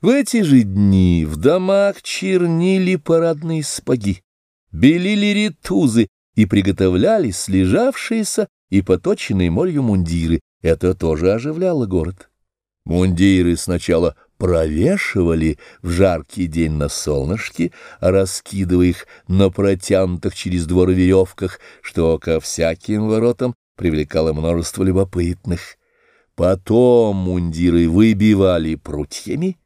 В эти же дни в домах чернили парадные спаги, белили ритузы и приготовляли слежавшиеся и поточенные молью мундиры. Это тоже оживляло город. Мундиры сначала провешивали в жаркий день на солнышке, раскидывая их на протянутых через двор веревках, что ко всяким воротам привлекало множество любопытных. Потом мундиры выбивали прутьями,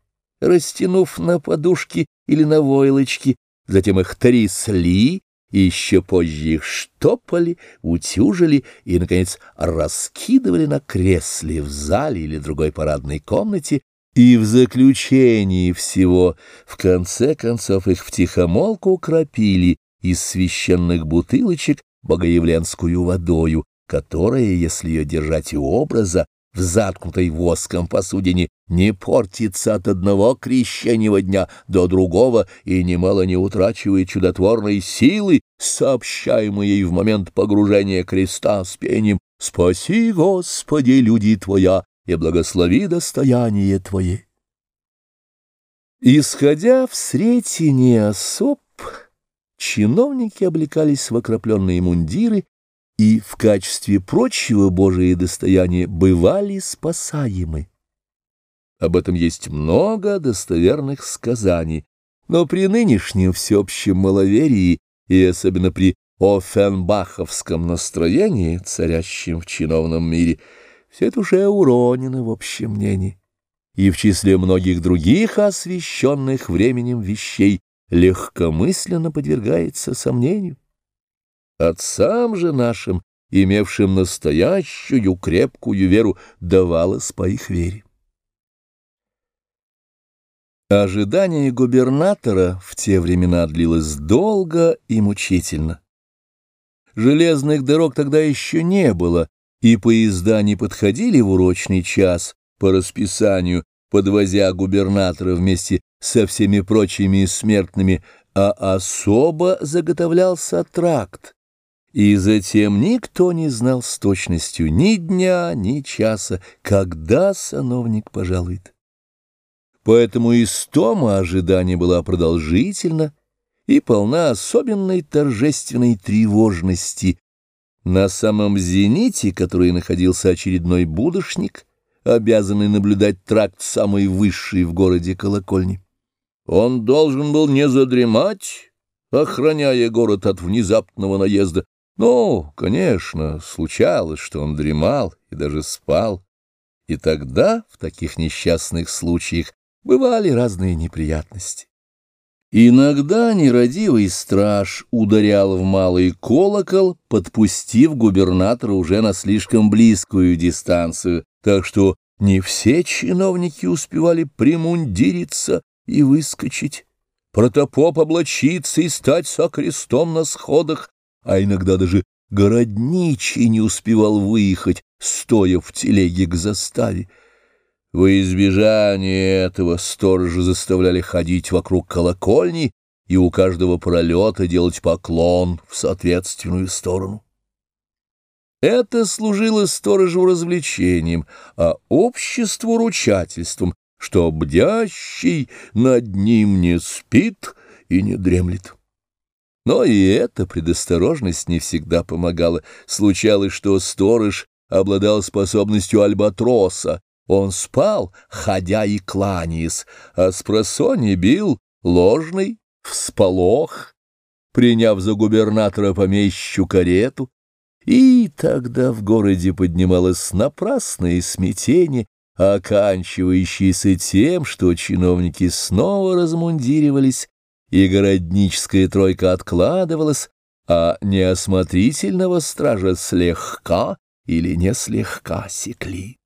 растянув на подушки или на войлочки, затем их трясли, еще позже их штопали, утюжили и, наконец, раскидывали на кресле в зале или другой парадной комнате, и в заключении всего, в конце концов, их втихомолку кропили из священных бутылочек богоявленскую водою, которая, если ее держать у образа, в заткнутой воском посудине не портится от одного крещенего дня до другого и немало не утрачивает чудотворной силы, сообщаемой в момент погружения креста с пением «Спаси, Господи, люди Твоя, и благослови достояние Твое». Исходя в сретение особ, чиновники облекались в окропленные мундиры и в качестве прочего Божие достояния бывали спасаемы. Об этом есть много достоверных сказаний, но при нынешнем всеобщем маловерии и особенно при офенбаховском настроении, царящем в чиновном мире, все это уже уронено в общем мнении. И в числе многих других освященных временем вещей легкомысленно подвергается сомнению. Отцам же нашим, имевшим настоящую крепкую веру, давалось по их вере. Ожидание губернатора в те времена длилось долго и мучительно. Железных дорог тогда еще не было, и поезда не подходили в урочный час по расписанию, подвозя губернатора вместе со всеми прочими смертными, а особо заготовлялся тракт. И затем никто не знал с точностью ни дня, ни часа, когда сановник пожалует. Поэтому истома ожидания была продолжительна и полна особенной торжественной тревожности, на самом зените, который находился очередной будущник, обязанный наблюдать тракт самый высший в городе колокольни. Он должен был не задремать, охраняя город от внезапного наезда. Ну, конечно, случалось, что он дремал и даже спал. И тогда, в таких несчастных случаях, бывали разные неприятности. Иногда нерадивый страж ударял в малый колокол, подпустив губернатора уже на слишком близкую дистанцию, так что не все чиновники успевали примундириться и выскочить, протопоп облачиться и стать со крестом на сходах, а иногда даже городничий не успевал выехать, стоя в телеге к заставе. Во избежание этого сторожи заставляли ходить вокруг колокольни и у каждого пролета делать поклон в соответственную сторону. Это служило сторожу развлечением, а обществу ручательством, что бдящий над ним не спит и не дремлет. Но и эта предосторожность не всегда помогала. Случалось, что сторож обладал способностью альбатроса, он спал, ходя и кланяясь, а с просони бил ложный всполох, приняв за губернатора помещу карету, и тогда в городе поднималось напрасное смятение, оканчивающееся тем, что чиновники снова размундиривались, и городническая тройка откладывалась, а неосмотрительного стража слегка или не слегка секли.